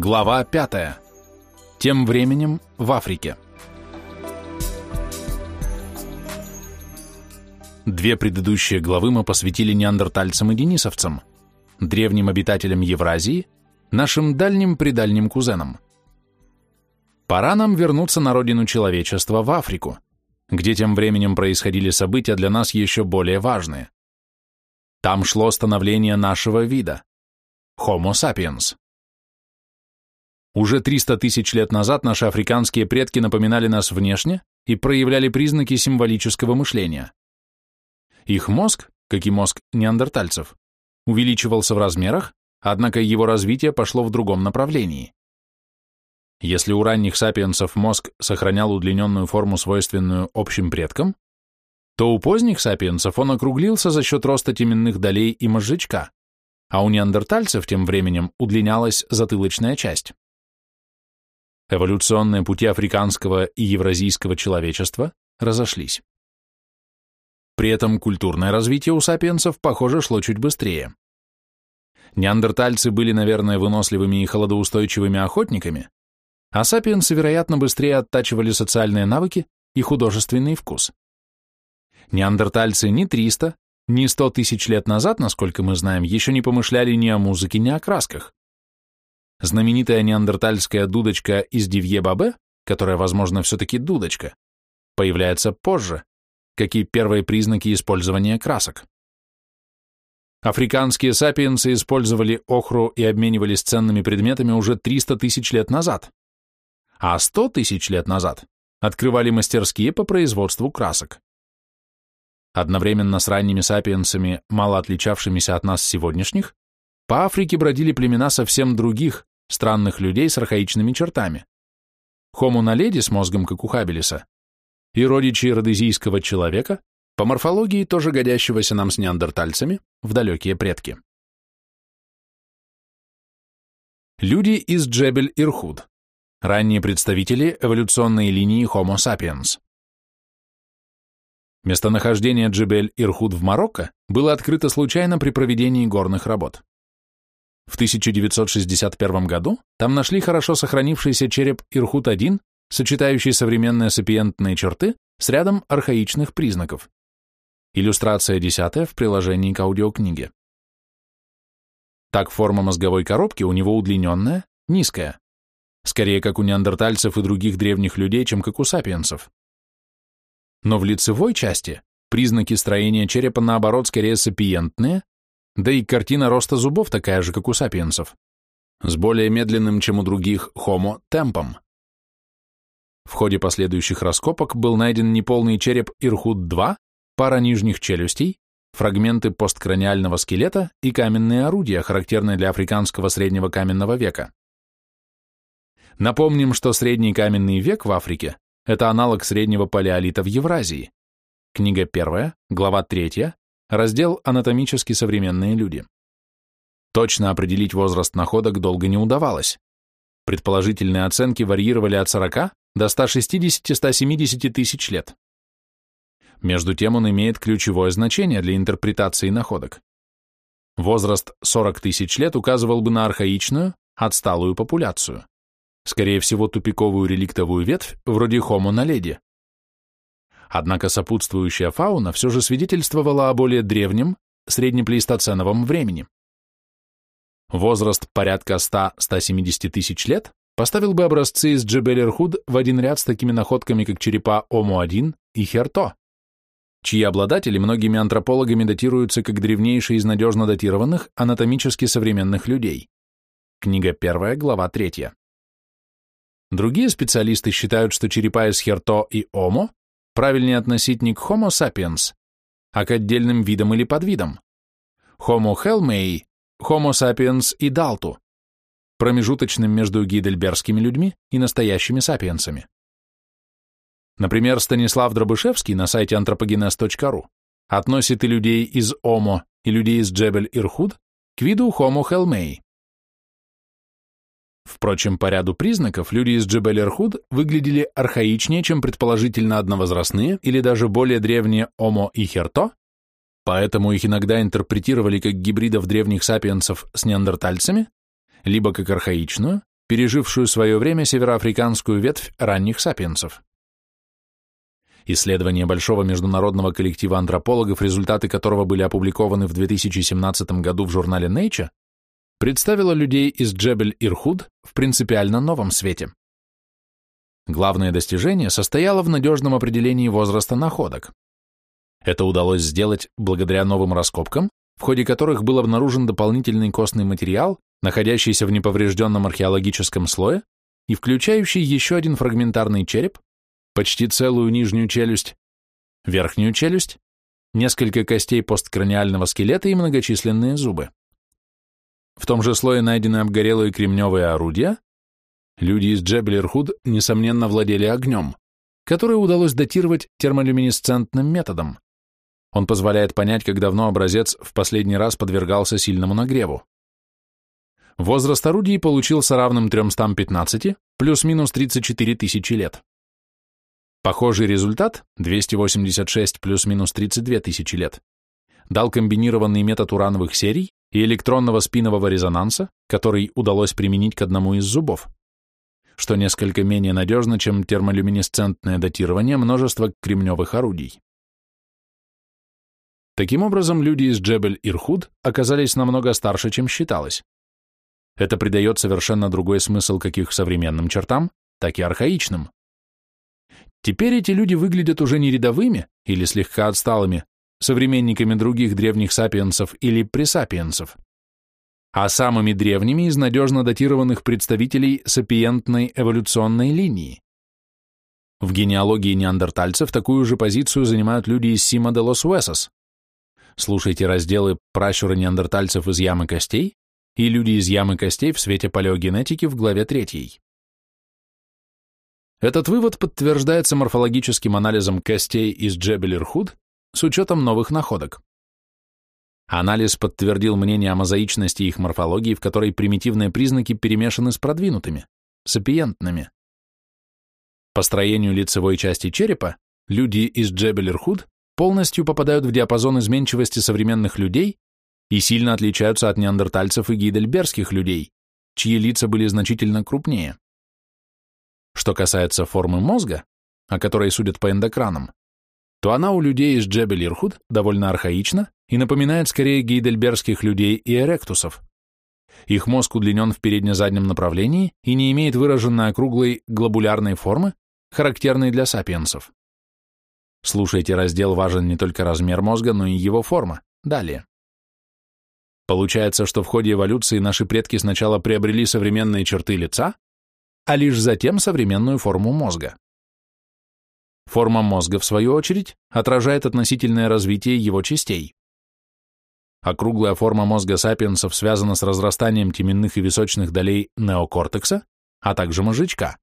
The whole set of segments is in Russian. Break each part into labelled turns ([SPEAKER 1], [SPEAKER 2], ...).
[SPEAKER 1] Глава 5. Тем временем в Африке. Две предыдущие главы мы посвятили неандертальцам и денисовцам, древним обитателям Евразии, нашим дальним-предальним кузенам. Пора нам вернуться на родину человечества, в Африку, где тем временем происходили события для нас еще более важные. Там шло становление нашего вида – Homo sapiens. Уже 300 тысяч лет назад наши африканские предки напоминали нас внешне и проявляли признаки символического мышления. Их мозг, как и мозг неандертальцев, увеличивался в размерах, однако его развитие пошло в другом направлении. Если у ранних сапиенсов мозг сохранял удлиненную форму, свойственную общим предкам, то у поздних сапиенсов он округлился за счет роста теменных долей и мозжечка, а у неандертальцев тем временем удлинялась затылочная часть. Эволюционные пути африканского и евразийского человечества разошлись. При этом культурное развитие у сапиенсов, похоже, шло чуть быстрее. Неандертальцы были, наверное, выносливыми и холодоустойчивыми охотниками, а сапиенсы, вероятно, быстрее оттачивали социальные навыки и художественный вкус. Неандертальцы ни 300, ни 100 тысяч лет назад, насколько мы знаем, еще не помышляли ни о музыке, ни о красках. Знаменитая неандертальская дудочка из Дивье-Бабе, которая, возможно, все-таки дудочка, появляется позже, как и первые признаки использования красок. Африканские сапиенсы использовали охру и обменивались ценными предметами уже 300 тысяч лет назад, а 100 тысяч лет назад открывали мастерские по производству красок. Одновременно с ранними сапиенсами, мало отличавшимися от нас сегодняшних, по Африке бродили племена совсем других, странных людей с архаичными чертами. Хому наледи с мозгом, как у Хабелиса, и родичи родезийского человека, по морфологии тоже годящегося нам с неандертальцами, в далекие предки. Люди из Джебель-Ирхуд, ранние представители эволюционной линии Homo sapiens. Местонахождение Джебель-Ирхуд в Марокко было открыто случайно при проведении горных работ. В 1961 году там нашли хорошо сохранившийся череп Ирхут-1, сочетающий современные сапиентные черты с рядом архаичных признаков. Иллюстрация 10 в приложении к аудиокниге. Так форма мозговой коробки у него удлиненная, низкая, скорее как у неандертальцев и других древних людей, чем как у сапиенсов. Но в лицевой части признаки строения черепа, наоборот, скорее сапиентные, да и картина роста зубов такая же, как у сапиенсов, с более медленным, чем у других, хомо, темпом. В ходе последующих раскопок был найден неполный череп Ирхут-2, пара нижних челюстей, фрагменты посткраниального скелета и каменные орудия, характерные для африканского среднего каменного века. Напомним, что средний каменный век в Африке – это аналог среднего палеолита в Евразии. Книга 1, глава 3, Раздел «Анатомически современные люди». Точно определить возраст находок долго не удавалось. Предположительные оценки варьировали от 40 до 160-170 тысяч лет. Между тем он имеет ключевое значение для интерпретации находок. Возраст 40 тысяч лет указывал бы на архаичную, отсталую популяцию. Скорее всего, тупиковую реликтовую ветвь, вроде Homo naledi. Однако сопутствующая фауна все же свидетельствовала о более древнем, среднеплейстоценовом времени. Возраст порядка 100-170 тысяч лет поставил бы образцы из Джебель-Ирхуд в один ряд с такими находками, как черепа Ому-1 и Херто, чьи обладатели многими антропологами датируются как древнейшие из надежно датированных анатомически современных людей. Книга 1, глава 3. Другие специалисты считают, что черепа из Херто и Омо правильнее относить не к Homo sapiens, а к отдельным видам или подвидам. Homo helmei, Homo sapiens и Далту, промежуточным между гидельбергскими людьми и настоящими сапиенсами. Например, Станислав Дробышевский на сайте anthropogenes.ru относит и людей из Омо, и людей из Джебель-Ирхуд к виду Homo helmei. Впрочем, по ряду признаков люди из Джебель-Эрхуд выглядели архаичнее, чем предположительно одновозрастные или даже более древние Омо и Херто, поэтому их иногда интерпретировали как гибридов древних сапиенсов с неандертальцами, либо как архаичную, пережившую свое время североафриканскую ветвь ранних сапиенсов. Исследование большого международного коллектива антропологов, результаты которого были опубликованы в 2017 году в журнале Nature, представило людей из Джебель-Ирхуд в принципиально новом свете. Главное достижение состояло в надежном определении возраста находок. Это удалось сделать благодаря новым раскопкам, в ходе которых был обнаружен дополнительный костный материал, находящийся в неповрежденном археологическом слое и включающий еще один фрагментарный череп, почти целую нижнюю челюсть, верхнюю челюсть, несколько костей посткраниального скелета и многочисленные зубы. В том же слое найдены обгорелые кремневые орудия. Люди из Джеблерхуд, несомненно, владели огнем, который удалось датировать термолюминесцентным методом. Он позволяет понять, как давно образец в последний раз подвергался сильному нагреву. Возраст орудий получился равным 315 плюс-минус 34 тысячи лет. Похожий результат, 286 плюс-минус 32 тысячи лет, дал комбинированный метод урановых серий и электронного спинового резонанса, который удалось применить к одному из зубов, что несколько менее надежно, чем термолюминесцентное датирование множества кремневых орудий. Таким образом, люди из Джебель-Ирхуд оказались намного старше, чем считалось. Это придает совершенно другой смысл как их современным чертам, так и архаичным. Теперь эти люди выглядят уже не рядовыми или слегка отсталыми, современниками других древних сапиенсов или пресапиенсов, а самыми древними из надежно датированных представителей сапиентной эволюционной линии. В генеалогии неандертальцев такую же позицию занимают люди из Сима де лос Уэсос, Слушайте разделы «Пращуры неандертальцев из ямы костей» и «Люди из ямы костей» в свете палеогенетики в главе 3. Этот вывод подтверждается морфологическим анализом костей из Джебель-Ирхуд с учетом новых находок. Анализ подтвердил мнение о мозаичности их морфологии, в которой примитивные признаки перемешаны с продвинутыми, сапиентными. По строению лицевой части черепа люди из Джебель-Ирхуд полностью попадают в диапазон изменчивости современных людей и сильно отличаются от неандертальцев и гейдельбергских людей, чьи лица были значительно крупнее. Что касается формы мозга, о которой судят по эндокранам, то она у людей из Джебель-Ирхуд довольно архаична и напоминает скорее гейдельбергских людей и эректусов. Их мозг удлинен в передне-заднем направлении и не имеет выраженной округлой глобулярной формы, характерной для сапиенсов. Слушайте, раздел важен не только размер мозга, но и его форма. Далее. Получается, что в ходе эволюции наши предки сначала приобрели современные черты лица, а лишь затем современную форму мозга. Форма мозга, в свою очередь, отражает относительное развитие его частей. Округлая форма мозга сапиенсов связана с разрастанием теменных и височных долей неокортекса, а также мозжечка.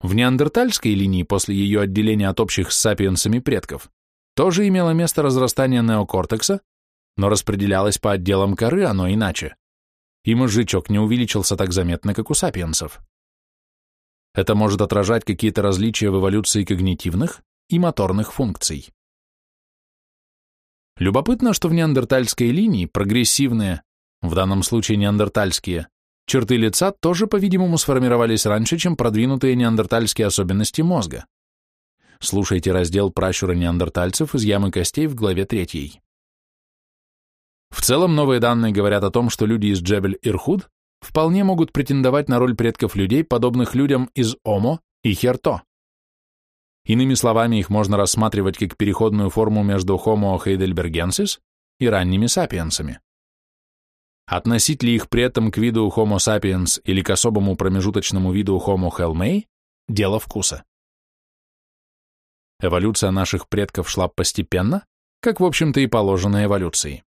[SPEAKER 1] В неандертальской линии после ее отделения от общих с сапиенсами предков тоже имело место разрастание неокортекса, но распределялось по отделам коры оно иначе, и мозжечок не увеличился так заметно, как у сапиенсов. Это может отражать какие-то различия в эволюции когнитивных и моторных функций. Любопытно, что в неандертальской линии прогрессивные, в данном случае неандертальские, Черты лица тоже, по-видимому, сформировались раньше, чем продвинутые неандертальские особенности мозга. Слушайте раздел «Пращура неандертальцев» из ямы костей в главе 3. В целом, новые данные говорят о том, что люди из Джебель-Ирхуд вполне могут претендовать на роль предков людей, подобных людям из Омо и Херто. Иными словами, их можно рассматривать как переходную форму между Homo heidelbergensis и ранними сапиенсами. Относить ли их при этом к виду Homo sapiens или к особому промежуточному виду Homo helmei – дело вкуса. Эволюция наших предков шла постепенно, как, в общем-то, и положено эволюции.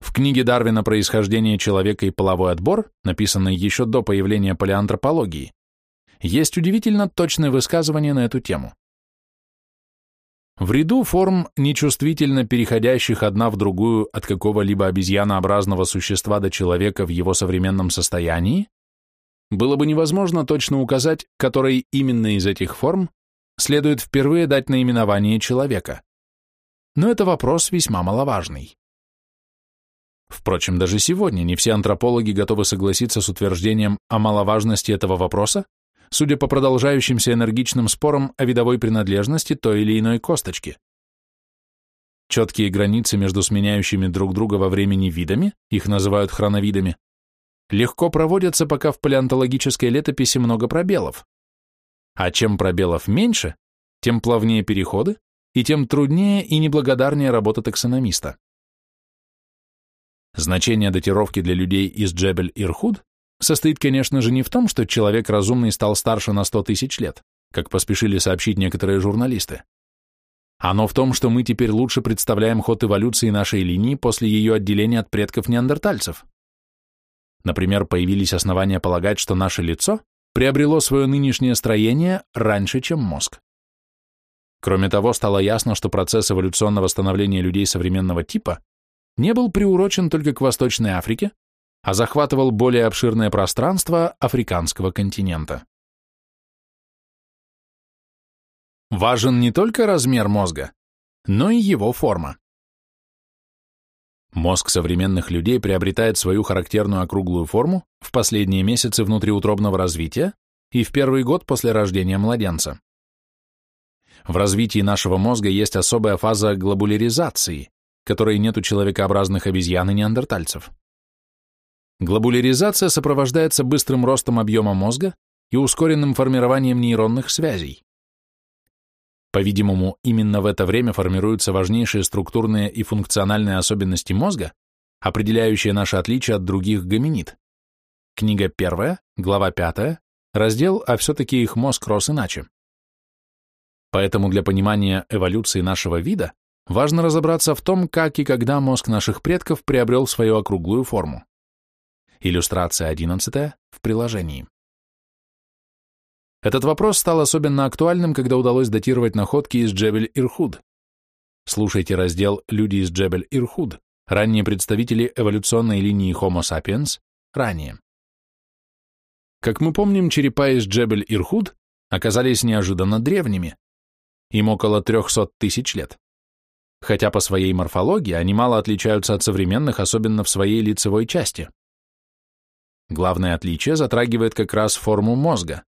[SPEAKER 1] В книге Дарвина «Происхождение человека и половой отбор», написанной еще до появления палеантропологии, есть удивительно точное высказывание на эту тему. В ряду форм, нечувствительно переходящих одна в другую от какого-либо обезьянообразного существа до человека в его современном состоянии, было бы невозможно точно указать, которой именно из этих форм следует впервые дать наименование человека. Но это вопрос весьма маловажный. Впрочем, даже сегодня не все антропологи готовы согласиться с утверждением о маловажности этого вопроса, судя по продолжающимся энергичным спорам о видовой принадлежности той или иной косточки. Четкие границы между сменяющими друг друга во времени видами, их называют хроновидами, легко проводятся, пока в палеонтологической летописи много пробелов. А чем пробелов меньше, тем плавнее переходы, и тем труднее и неблагодарнее работа таксономиста. Значение датировки для людей из Джебель-Ирхуд состоит, конечно же, не в том, что человек разумный стал старше на 100 тысяч лет, как поспешили сообщить некоторые журналисты. Оно в том, что мы теперь лучше представляем ход эволюции нашей линии после ее отделения от предков неандертальцев. Например, появились основания полагать, что наше лицо приобрело свое нынешнее строение раньше, чем мозг. Кроме того, стало ясно, что процесс эволюционного становления людей современного типа не был приурочен только к Восточной Африке, а захватывал более обширное пространство африканского континента. Важен не только размер мозга, но и его форма. Мозг современных людей приобретает свою характерную округлую форму в последние месяцы внутриутробного развития и в первый год после рождения младенца. В развитии нашего мозга есть особая фаза глобуляризации, которой нет у человекообразных обезьян и неандертальцев. Глобуляризация сопровождается быстрым ростом объема мозга и ускоренным формированием нейронных связей. По-видимому, именно в это время формируются важнейшие структурные и функциональные особенности мозга, определяющие наше отличие от других гоминид. Книга первая, глава пятая, раздел «А все-таки их мозг рос иначе». Поэтому для понимания эволюции нашего вида важно разобраться в том, как и когда мозг наших предков приобрел свою округлую форму. Иллюстрация 11 в приложении. Этот вопрос стал особенно актуальным, когда удалось датировать находки из Джебель-Ирхуд. Слушайте раздел «Люди из Джебель-Ирхуд», ранние представители эволюционной линии Homo sapiens, ранее. Как мы помним, черепа из Джебель-Ирхуд оказались неожиданно древними, им около 300 тысяч лет. Хотя по своей морфологии они мало отличаются от современных, особенно в своей лицевой части. Главное отличие затрагивает как раз форму мозга.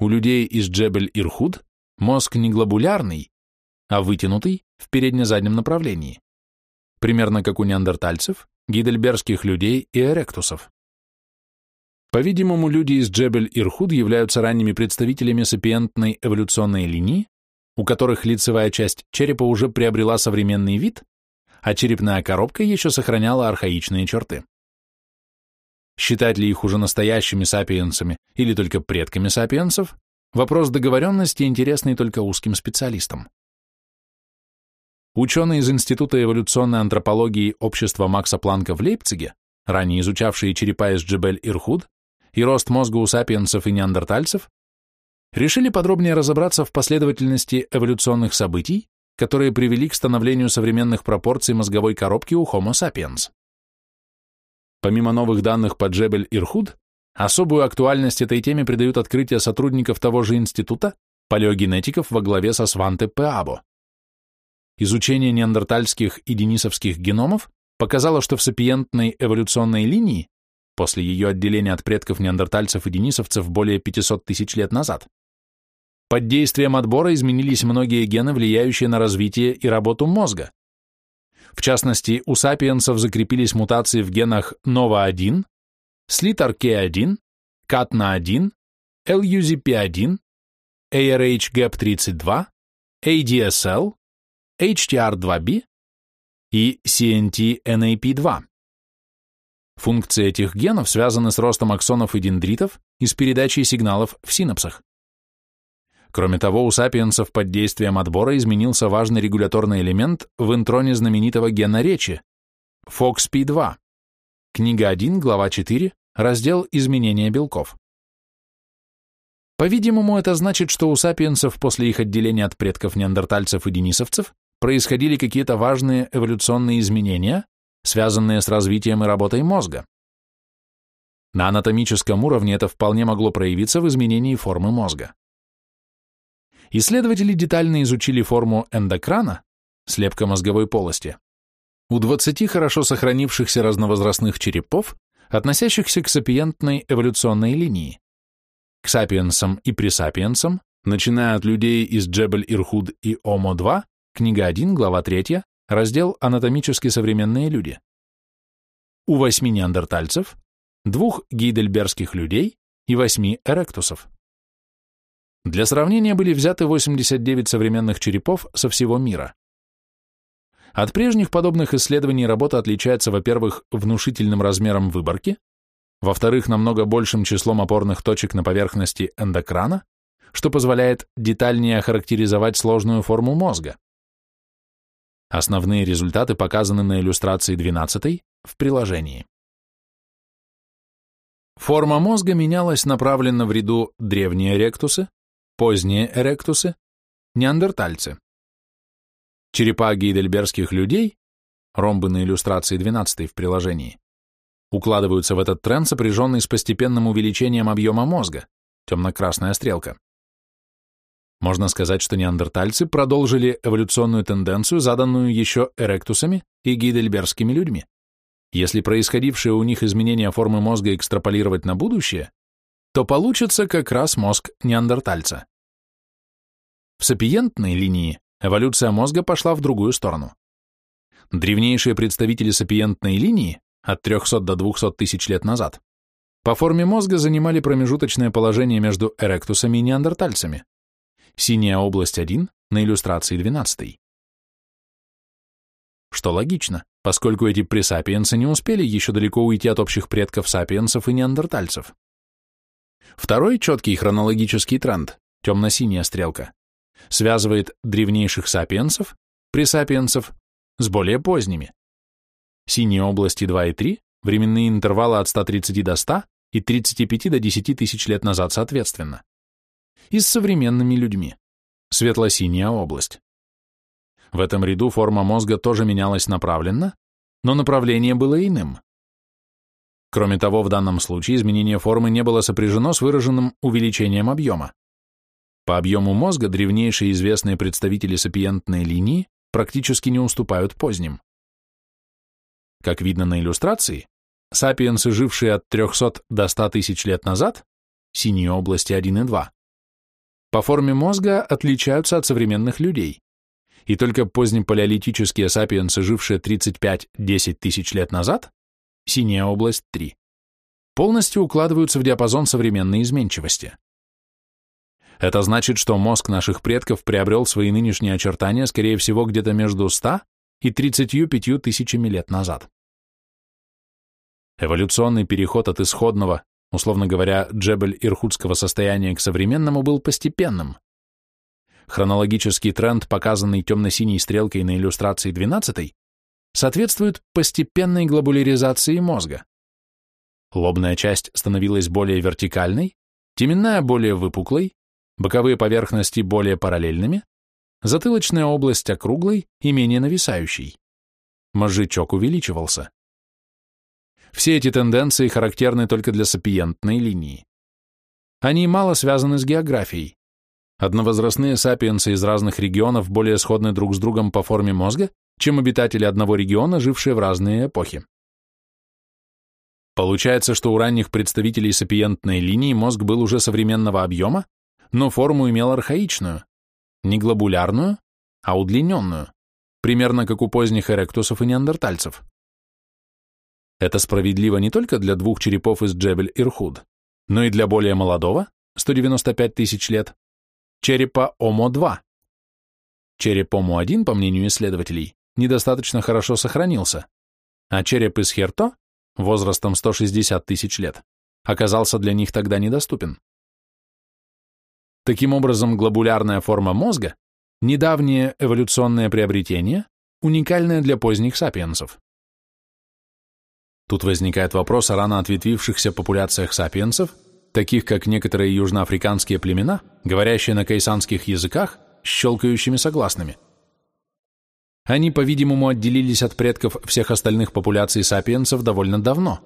[SPEAKER 1] У людей из Джебель-Ирхуд мозг не глобулярный, а вытянутый в передне-заднем направлении, примерно как у неандертальцев, гидельбергских людей и эректусов. По-видимому, люди из Джебель-Ирхуд являются ранними представителями сапиентной эволюционной линии, у которых лицевая часть черепа уже приобрела современный вид, а черепная коробка еще сохраняла архаичные черты. Считать ли их уже настоящими сапиенсами или только предками сапиенсов – вопрос договоренности, интересный только узким специалистам. Ученые из Института эволюционной антропологии общества Макса Планка в Лейпциге, ранее изучавшие черепа из Джебель-Ирхуд, и рост мозга у сапиенсов и неандертальцев, решили подробнее разобраться в последовательности эволюционных событий, которые привели к становлению современных пропорций мозговой коробки у Homo sapiens. Помимо новых данных по Джебель-Ирхуд, особую актуальность этой теме придают открытия сотрудников того же института, палеогенетиков во главе со Сванте Пеабо. Изучение неандертальских и денисовских геномов показало, что в сапиентной эволюционной линии после ее отделения от предков неандертальцев и денисовцев более 500 тысяч лет назад. Под действием отбора изменились многие гены, влияющие на развитие и работу мозга. В частности, у сапиенсов закрепились мутации в генах NOVA1, SLITRK1, CATNA1, LUZP1, ARH-GAP32, ADSL, HTR2B и CNT-NAP2. Функции этих генов связаны с ростом аксонов и дендритов и с передачей сигналов в синапсах. Кроме того, у сапиенсов под действием отбора изменился важный регуляторный элемент в интроне знаменитого гена речи – FOXP2. Книга 1, глава 4, раздел «Изменения белков». По-видимому, это значит, что у сапиенсов после их отделения от предков неандертальцев и денисовцев происходили какие-то важные эволюционные изменения, связанные с развитием и работой мозга. На анатомическом уровне это вполне могло проявиться в изменении формы мозга. Исследователи детально изучили форму эндокрана, слепка мозговой полости, у 20 хорошо сохранившихся разновозрастных черепов, относящихся к сапиентной эволюционной линии, к сапиенсам и пресапиенсам, начиная от людей из Джебель-Ирхуд и Омо-2, книга 1, глава 3, раздел «Анатомически современные люди». У восьми неандертальцев, двух гейдельбергских людей и восьми эректусов. Для сравнения были взяты 89 современных черепов со всего мира. От прежних подобных исследований работа отличается, во-первых, внушительным размером выборки, во-вторых, намного большим числом опорных точек на поверхности эндокрана, что позволяет детальнее охарактеризовать сложную форму мозга. Основные результаты показаны на иллюстрации 12 в приложении. Форма мозга менялась направленно в ряду древние ректусы, поздние эректусы, неандертальцы. Черепа гейдельбергских людей, ромбы на иллюстрации 12 в приложении, укладываются в этот тренд, сопряженный с постепенным увеличением объема мозга, темно-красная стрелка. Можно сказать, что неандертальцы продолжили эволюционную тенденцию, заданную еще эректусами и гейдельбергскими людьми. Если происходившие у них изменения формы мозга экстраполировать на будущее, то получится как раз мозг неандертальца. В сапиентной линии эволюция мозга пошла в другую сторону. Древнейшие представители сапиентной линии, от 300 до 200 тысяч лет назад, по форме мозга занимали промежуточное положение между эректусами и неандертальцами. Синяя область 1 на иллюстрации 12. Что логично, поскольку эти пресапиенсы не успели еще далеко уйти от общих предков сапиенсов и неандертальцев. Второй четкий хронологический тренд, темно-синяя стрелка, связывает древнейших сапиенсов, пресапиенсов, с более поздними. Синие области 2 и 3, временные интервалы от 130 до 100 и 35 до 10 тысяч лет назад соответственно. И с современными людьми. Светло-синяя область. В этом ряду форма мозга тоже менялась направленно, но направление было иным. Кроме того, в данном случае изменение формы не было сопряжено с выраженным увеличением объема. По объему мозга древнейшие известные представители сапиентной линии практически не уступают поздним. Как видно на иллюстрации, сапиенсы, жившие от 300 до 100 тысяч лет назад, синие области 1 и 2, по форме мозга отличаются от современных людей, и только позднепалеолитические сапиенсы, жившие 35-10 тысяч лет назад, синяя область 3, полностью укладываются в диапазон современной изменчивости. Это значит, что мозг наших предков приобрел свои нынешние очертания, скорее всего, где-то между 100 и 35 тысячами лет назад. Эволюционный переход от исходного, условно говоря, джебель-ирхудского состояния к современному был постепенным. Хронологический тренд, показанный темно-синей стрелкой на иллюстрации 12, соответствует постепенной глобуляризации мозга. Лобная часть становилась более вертикальной, теменная более выпуклой, боковые поверхности более параллельными, затылочная область округлой и менее нависающей. Мозжечок увеличивался. Все эти тенденции характерны только для сапиентной линии. Они мало связаны с географией. Одновозрастные сапиенсы из разных регионов более сходны друг с другом по форме мозга, чем обитатели одного региона, жившие в разные эпохи. Получается, что у ранних представителей сапиентной линии мозг был уже современного объема, но форму имел архаичную, не глобулярную, а удлиненную, примерно как у поздних эректусов и неандертальцев. Это справедливо не только для двух черепов из Джебель-Ирхуд, но и для более молодого, 195 тысяч лет, черепа Омо-2. Череп Омо-1, по мнению исследователей, недостаточно хорошо сохранился, а череп из Херто, возрастом 160 тысяч лет, оказался для них тогда недоступен. Таким образом, глобулярная форма мозга – недавнее эволюционное приобретение, уникальное для поздних сапиенсов. Тут возникает вопрос о рано ответвившихся популяциях сапиенсов, таких как некоторые южноафриканские племена, говорящие на кайсанских языках, щелкающими согласными. Они, по-видимому, отделились от предков всех остальных популяций сапиенсов довольно давно,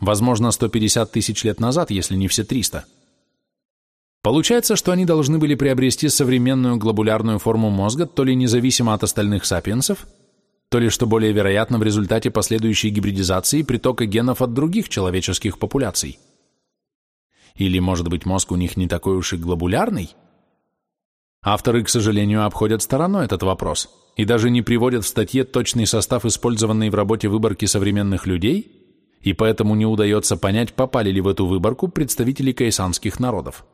[SPEAKER 1] возможно, 150 тысяч лет назад, если не все 300. Получается, что они должны были приобрести современную глобулярную форму мозга то ли независимо от остальных сапиенсов, то ли, что более вероятно, в результате последующей гибридизации притока генов от других человеческих популяций. Или, может быть, мозг у них не такой уж и глобулярный? Авторы, к сожалению, обходят стороной этот вопрос и даже не приводят в статье точный состав использованный в работе выборки современных людей, и поэтому не удается понять, попали ли в эту выборку представители кайсанских народов.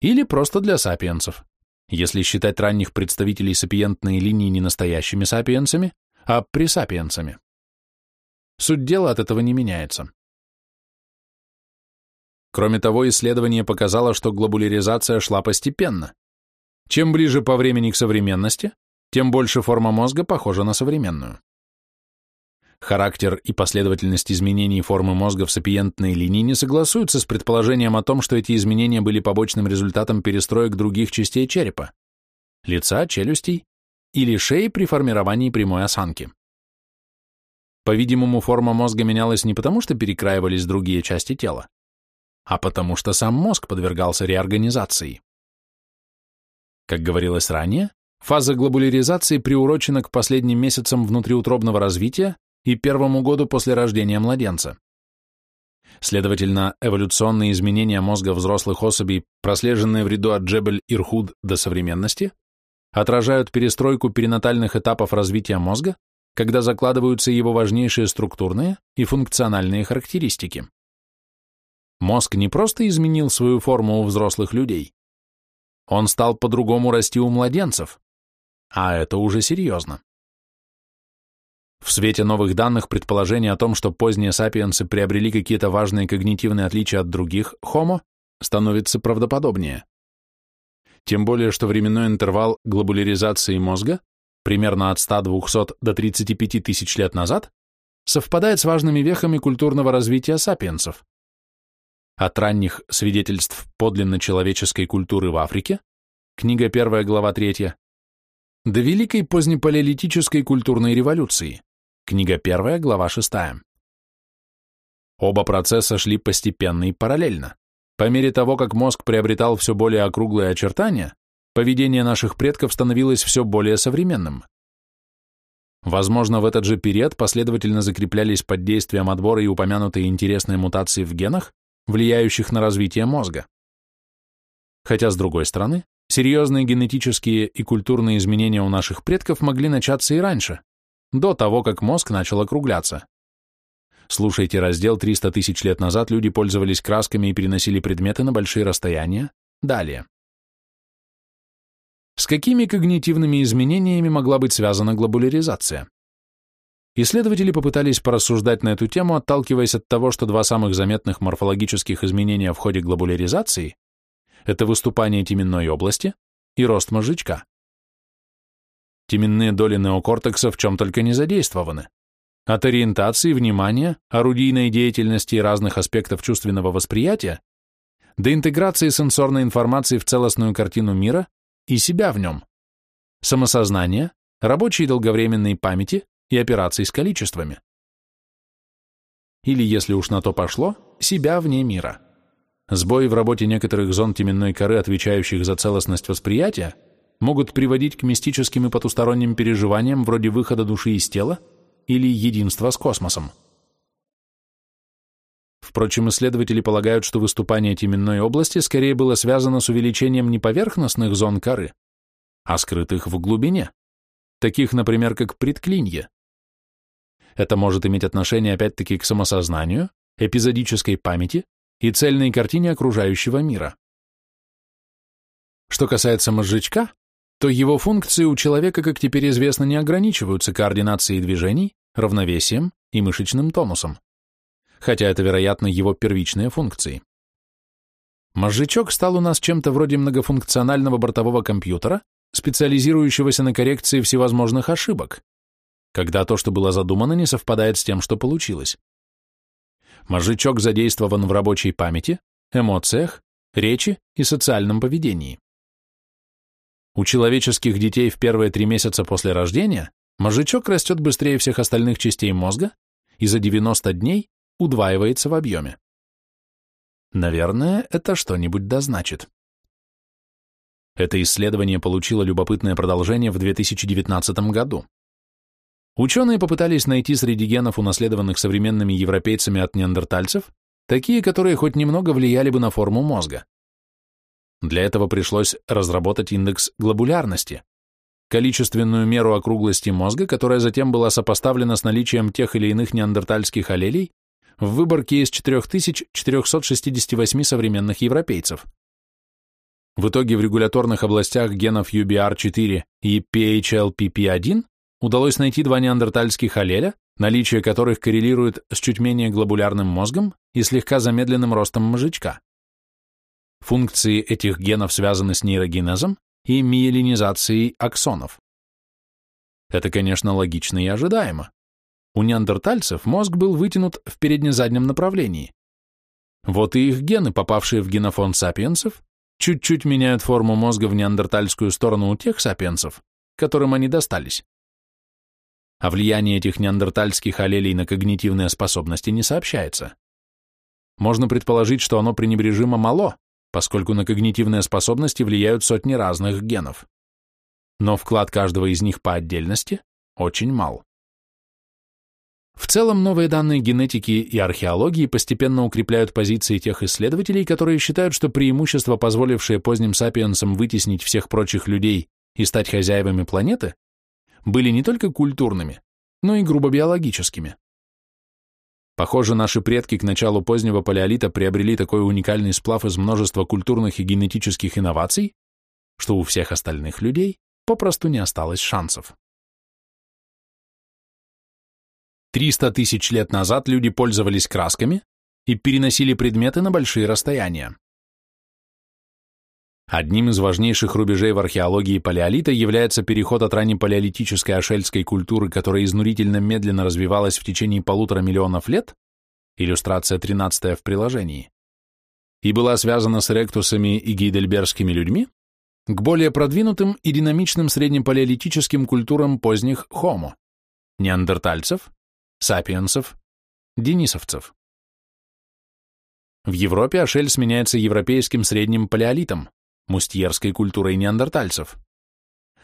[SPEAKER 1] Или просто для сапиенсов, если считать ранних представителей сапиентной линии не настоящими сапиенсами, а пресапиенсами. Суть дела от этого не меняется. Кроме того, исследование показало, что глобуляризация шла постепенно. Чем ближе по времени к современности, тем больше форма мозга похожа на современную. Характер и последовательность изменений формы мозга в сапиентной линии не согласуются с предположением о том, что эти изменения были побочным результатом перестроек других частей черепа – лица, челюстей или шеи при формировании прямой осанки. По-видимому, форма мозга менялась не потому, что перекраивались другие части тела, а потому что сам мозг подвергался реорганизации. Как говорилось ранее, фаза глобуляризации приурочена к последним месяцам внутриутробного развития и первому году после рождения младенца. Следовательно, эволюционные изменения мозга взрослых особей, прослеженные в ряду от Джебель-Ирхуд до современности, отражают перестройку перинатальных этапов развития мозга, когда закладываются его важнейшие структурные и функциональные характеристики. Мозг не просто изменил свою форму у взрослых людей, он стал по-другому расти у младенцев, а это уже серьезно. В свете новых данных предположение о том, что поздние сапиенсы приобрели какие-то важные когнитивные отличия от других Homo, становится правдоподобнее. Тем более, что временной интервал глобуляризации мозга, примерно от 100-200 до 35 тысяч лет назад, совпадает с важными вехами культурного развития сапиенсов. От ранних свидетельств подлинно человеческой культуры в Африке, книга 1, глава 3, до великой позднепалеолитической культурной революции, книга 1, глава 6. Оба процесса шли постепенно и параллельно. По мере того, как мозг приобретал все более округлые очертания, поведение наших предков становилось все более современным. Возможно, в этот же период последовательно закреплялись под действием отбора и упомянутые интересные мутации в генах, влияющих на развитие мозга. Хотя, с другой стороны, серьезные генетические и культурные изменения у наших предков могли начаться и раньше, до того, как мозг начал округляться. Слушайте раздел «300 тысяч лет назад люди пользовались красками и переносили предметы на большие расстояния». Далее. С какими когнитивными изменениями могла быть связана глобуляризация? Исследователи попытались порассуждать на эту тему, отталкиваясь от того, что два самых заметных морфологических изменения в ходе глобуляризации – это выступание теменной области и рост мозжечка. Теменные доли неокортекса в чем только не задействованы. От ориентации, внимания, орудийной деятельности и разных аспектов чувственного восприятия до интеграции сенсорной информации в целостную картину мира и себя в нем, самосознания, рабочей долговременной памяти, и операций с количествами. Или, если уж на то пошло, себя вне мира. Сбои в работе некоторых зон теменной коры, отвечающих за целостность восприятия, могут приводить к мистическим и потусторонним переживаниям вроде выхода души из тела или единства с космосом. Впрочем, исследователи полагают, что выступание теменной области скорее было связано с увеличением не поверхностных зон коры, а скрытых в глубине, таких, например, как предклинье. Это может иметь отношение опять-таки к самосознанию, эпизодической памяти и цельной картине окружающего мира. Что касается мозжечка, то его функции у человека, как теперь известно, не ограничиваются координацией движений, равновесием и мышечным тонусом, хотя это, вероятно, его первичные функции. Мозжечок стал у нас чем-то вроде многофункционального бортового компьютера, специализирующегося на коррекции всевозможных ошибок, когда то, что было задумано, не совпадает с тем, что получилось. Мозжечок задействован в рабочей памяти, эмоциях, речи и социальном поведении. У человеческих детей в первые три месяца после рождения мозжечок растет быстрее всех остальных частей мозга и за 90 дней удваивается в объеме. Наверное, это что-нибудь дозначит. Это исследование получило любопытное продолжение в 2019 году. Ученые попытались найти среди генов, унаследованных современными европейцами от неандертальцев, такие, которые хоть немного влияли бы на форму мозга. Для этого пришлось разработать индекс глобулярности, количественную меру округлости мозга, которая затем была сопоставлена с наличием тех или иных неандертальских аллелей в выборке из 4468 современных европейцев. В итоге в регуляторных областях генов UBR4 и PHLPP1 удалось найти два неандертальских аллеля, наличие которых коррелирует с чуть менее глобулярным мозгом и слегка замедленным ростом мозжечка. Функции этих генов связаны с нейрогенезом и миелинизацией аксонов. Это, конечно, логично и ожидаемо. У неандертальцев мозг был вытянут в передне-заднем направлении. Вот и их гены, попавшие в генофонд сапиенсов, чуть-чуть меняют форму мозга в неандертальскую сторону у тех сапиенсов, которым они достались. О влиянии этих неандертальских аллелей на когнитивные способности не сообщается. Можно предположить, что оно пренебрежимо мало, поскольку на когнитивные способности влияют сотни разных генов. Но вклад каждого из них по отдельности очень мал. В целом, новые данные генетики и археологии постепенно укрепляют позиции тех исследователей, которые считают, что преимущества, позволившие поздним сапиенсам вытеснить всех прочих людей и стать хозяевами планеты, были не только культурными, но и грубо биологическими. Похоже, наши предки к началу позднего палеолита приобрели такой уникальный сплав из множества культурных и генетических инноваций, что у всех остальных людей попросту не осталось шансов. 300 тысяч лет назад люди пользовались красками и переносили предметы на большие расстояния. Одним из важнейших рубежей в археологии палеолита является переход от раннепалеолитической ашельской культуры, которая изнурительно медленно развивалась в течение полутора миллионов лет, иллюстрация 13 в приложении, и была связана с ректусами и гейдельбергскими людьми, к более продвинутым и динамичным среднепалеолитическим культурам поздних хомо, неандертальцев, сапиенсов, денисовцев. В Европе Ашель сменяется европейским средним палеолитом, мустьерской культурой неандертальцев,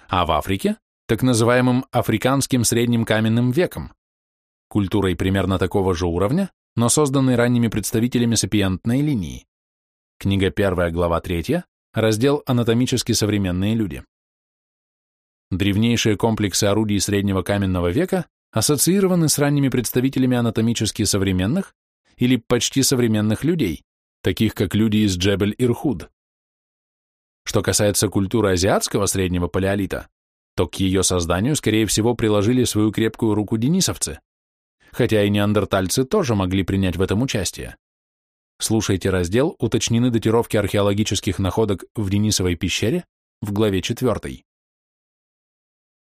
[SPEAKER 1] а в Африке – так называемым африканским средним каменным веком, культурой примерно такого же уровня, но созданной ранними представителями сапиентной линии. Книга 1, глава 3, раздел «Анатомически современные люди». Древнейшие комплексы орудий среднего каменного века ассоциированы с ранними представителями анатомически современных или почти современных людей, таких как люди из Джебель-Ирхуд. Что касается культуры азиатского среднего палеолита, то к ее созданию, скорее всего, приложили свою крепкую руку денисовцы, хотя и неандертальцы тоже могли принять в этом участие. Слушайте раздел «Уточнены датировки археологических находок в Денисовой пещере» в главе 4.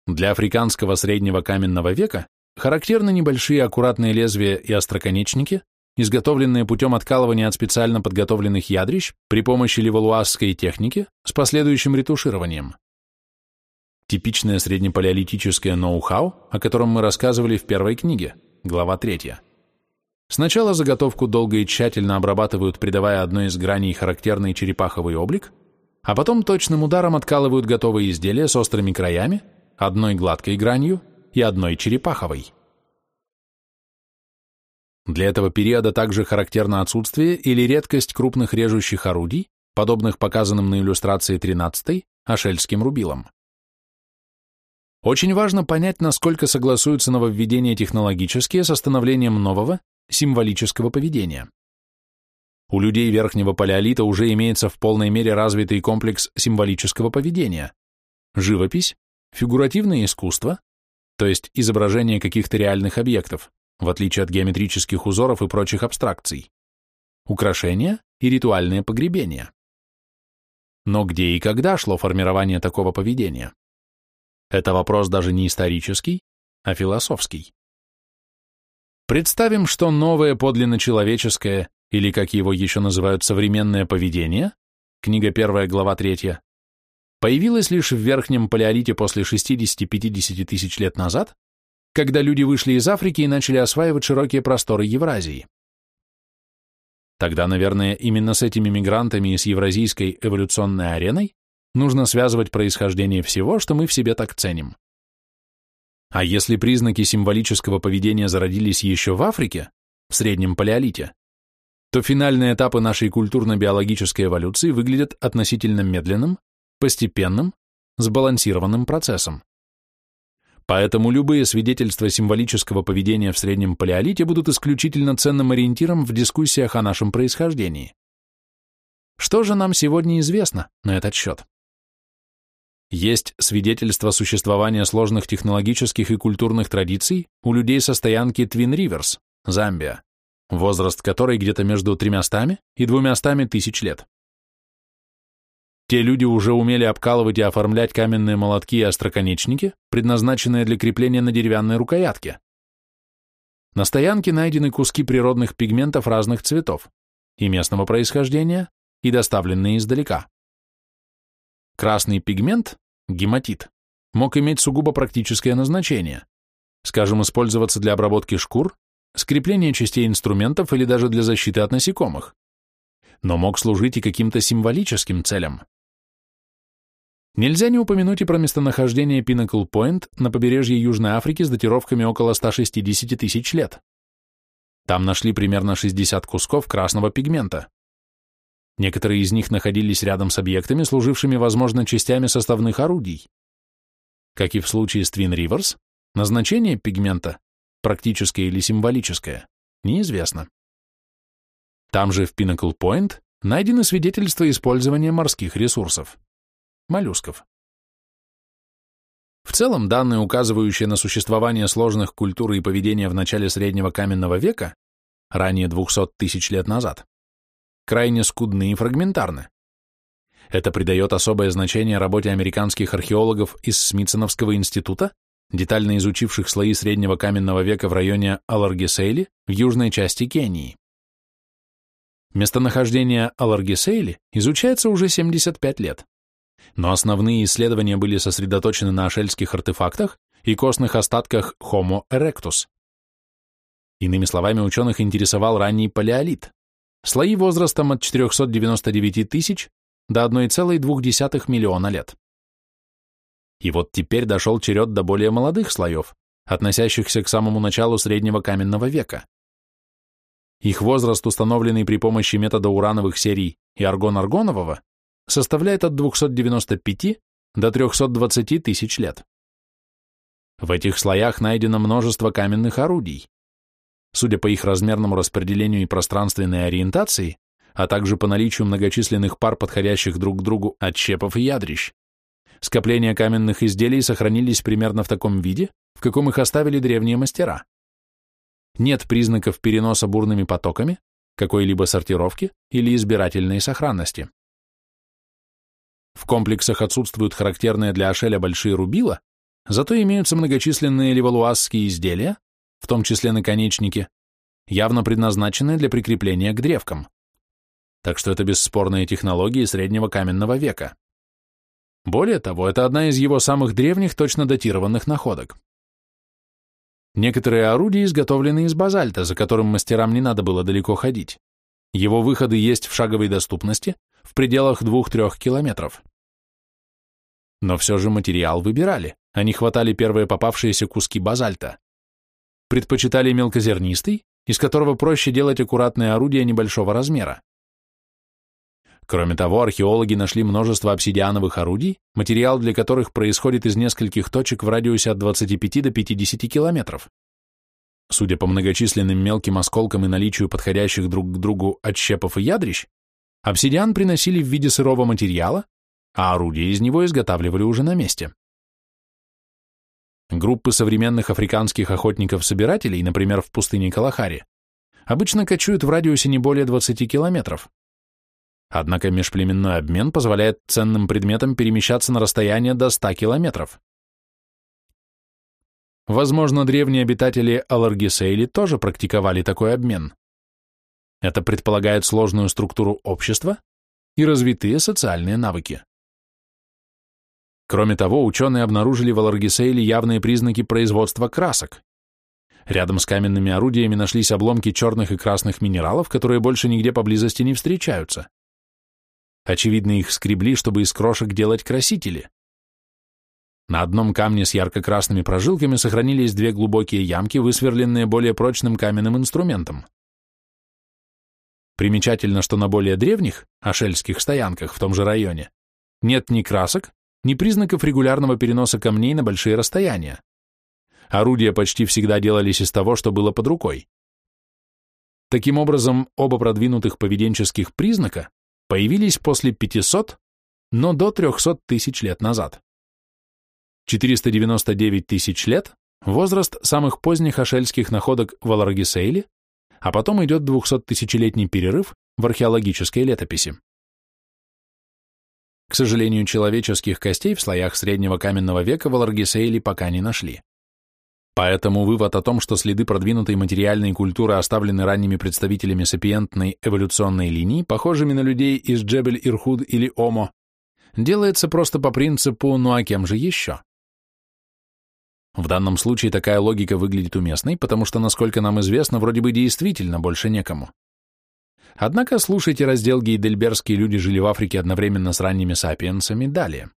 [SPEAKER 1] Для африканского среднего каменного века характерны небольшие аккуратные лезвия и остроконечники, изготовленные путем откалывания от специально подготовленных ядрищ при помощи левалуазской техники с последующим ретушированием. Типичное среднепалеолитическое ноу-хау, о котором мы рассказывали в первой книге, глава 3. Сначала заготовку долго и тщательно обрабатывают, придавая одной из граней характерный черепаховый облик, а потом точным ударом откалывают готовые изделия с острыми краями, одной гладкой гранью и одной черепаховой. Для этого периода также характерно отсутствие или редкость крупных режущих орудий, подобных показанным на иллюстрации 13 ашельским рубилом. Очень важно понять, насколько согласуются нововведения технологические с становлением нового, символического поведения. У людей верхнего палеолита уже имеется в полной мере развитый комплекс символического поведения, живопись, фигуративное искусство, то есть изображение каких-то реальных объектов, в отличие от геометрических узоров и прочих абстракций, украшения и ритуальные погребения. Но где и когда шло формирование такого поведения? Это вопрос даже не исторический, а философский. Представим, что новое подлинно человеческое, или как его еще называют современное поведение, книга 1, глава 3, появилось лишь в верхнем палеолите после 60-50 тысяч лет назад когда люди вышли из Африки и начали осваивать широкие просторы Евразии. Тогда, наверное, именно с этими мигрантами и с евразийской эволюционной ареной нужно связывать происхождение всего, что мы в себе так ценим. А если признаки символического поведения зародились еще в Африке, в среднем палеолите, то финальные этапы нашей культурно-биологической эволюции выглядят относительно медленным, постепенным, сбалансированным процессом. Поэтому любые свидетельства символического поведения в среднем палеолите будут исключительно ценным ориентиром в дискуссиях о нашем происхождении. Что же нам сегодня известно на этот счет? Есть свидетельство существования сложных технологических и культурных традиций у людей со стоянки Твин Риверс, Замбия, возраст которой где-то между 300 и 200 тысяч лет. Те люди уже умели обкалывать и оформлять каменные молотки и остроконечники, предназначенные для крепления на деревянной рукоятке. На стоянке найдены куски природных пигментов разных цветов и местного происхождения, и доставленные издалека. Красный пигмент, гематит, мог иметь сугубо практическое назначение, скажем, использоваться для обработки шкур, скрепления частей инструментов или даже для защиты от насекомых, но мог служить и каким-то символическим целям. Нельзя не упомянуть и про местонахождение Pinnacle Point на побережье Южной Африки с датировками около 160 тысяч лет. Там нашли примерно 60 кусков красного пигмента. Некоторые из них находились рядом с объектами, служившими, возможно, частями составных орудий. Как и в случае с Twin Rivers, назначение пигмента, практическое или символическое, неизвестно. Там же в Pinnacle Point найдены свидетельства использования морских ресурсов, моллюсков. В целом, данные, указывающие на существование сложных культур и поведения в начале среднего каменного века, ранее 200 тысяч лет назад, крайне скудны и фрагментарны. Это придает особое значение работе американских археологов из Смитсоновского института, детально изучивших слои среднего каменного века в районе Аларгесейли в южной части Кении. Местонахождение Аларгесейли изучается уже 75 лет, но основные исследования были сосредоточены на ашельских артефактах и костных остатках Homo erectus. Иными словами, ученых интересовал ранний палеолит, Слои возрастом от 499 тысяч до 1,2 миллиона лет. И вот теперь дошел черед до более молодых слоев, относящихся к самому началу среднего каменного века. Их возраст, установленный при помощи метода урановых серий и аргон-аргонового, составляет от 295 до 320 тысяч лет. В этих слоях найдено множество каменных орудий, Судя по их размерному распределению и пространственной ориентации, а также по наличию многочисленных пар, подходящих друг к другу отщепов и ядрищ, скопления каменных изделий сохранились примерно в таком виде, в каком их оставили древние мастера. Нет признаков переноса бурными потоками, какой-либо сортировки или избирательной сохранности. В комплексах отсутствуют характерные для Ашеля большие рубила, зато имеются многочисленные левалуазские изделия, в том числе наконечники, явно предназначенные для прикрепления к древкам. Так что это бесспорные технологии среднего каменного века. Более того, это одна из его самых древних точно датированных находок. Некоторые орудия изготовлены из базальта, за которым мастерам не надо было далеко ходить. Его выходы есть в шаговой доступности в пределах 2-3 километров. Но все же материал выбирали, они хватали первые попавшиеся куски базальта предпочитали мелкозернистый, из которого проще делать аккуратные орудия небольшого размера. Кроме того, археологи нашли множество обсидиановых орудий, материал для которых происходит из нескольких точек в радиусе от 25 до 50 километров. Судя по многочисленным мелким осколкам и наличию подходящих друг к другу отщепов и ядрищ, обсидиан приносили в виде сырого материала, а орудия из него изготавливали уже на месте. Группы современных африканских охотников-собирателей, например, в пустыне Калахари, обычно кочуют в радиусе не более 20 километров. Однако межплеменной обмен позволяет ценным предметам перемещаться на расстояние до 100 километров. Возможно, древние обитатели Аларгисейли тоже практиковали такой обмен. Это предполагает сложную структуру общества и развитые социальные навыки. Кроме того, ученые обнаружили в Аларгисейле явные признаки производства красок. Рядом с каменными орудиями нашлись обломки черных и красных минералов, которые больше нигде поблизости не встречаются. Очевидно, их скребли, чтобы из крошек делать красители. На одном камне с ярко-красными прожилками сохранились две глубокие ямки, высверленные более прочным каменным инструментом. Примечательно, что на более древних, ашельских стоянках в том же районе, нет ни красок, ни признаков регулярного переноса камней на большие расстояния. Орудия почти всегда делались из того, что было под рукой. Таким образом, оба продвинутых поведенческих признака появились после 500, но до 300 тысяч лет назад. 499 тысяч лет – возраст самых поздних ашельских находок в Аларгисейле, а потом идет 200-тысячелетний перерыв в археологической летописи. К сожалению, человеческих костей в слоях среднего каменного века в Аларгисейле пока не нашли. Поэтому вывод о том, что следы продвинутой материальной культуры оставлены ранними представителями сапиентной эволюционной линии, похожими на людей из Джебель-Ирхуд или Омо, делается просто по принципу «ну а кем же еще?». В данном случае такая логика выглядит уместной, потому что, насколько нам известно, вроде бы действительно больше некому. Однако слушайте раздел «Гейдельбергские люди жили в Африке одновременно с ранними сапиенсами» далее.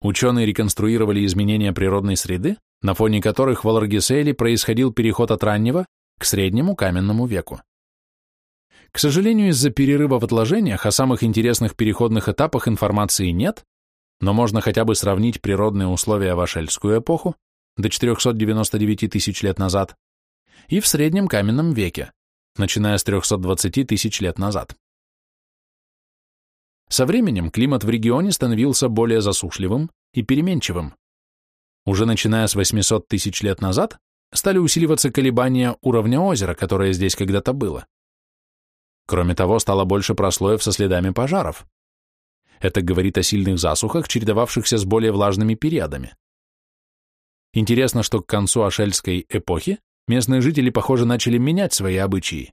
[SPEAKER 1] Ученые реконструировали изменения природной среды, на фоне которых в Аларгиселе происходил переход от раннего к среднему каменному веку. К сожалению, из-за перерыва в отложениях о самых интересных переходных этапах информации нет, но можно хотя бы сравнить природные условия в Ашельскую эпоху, до 499 тысяч лет назад, и в среднем каменном веке, начиная с 320 тысяч лет назад. Со временем климат в регионе становился более засушливым и переменчивым. Уже начиная с 800 тысяч лет назад стали усиливаться колебания уровня озера, которое здесь когда-то было. Кроме того, стало больше прослоев со следами пожаров. Это говорит о сильных засухах, чередовавшихся с более влажными периодами. Интересно, что к концу Ашельской эпохи местные жители, похоже, начали менять свои обычаи.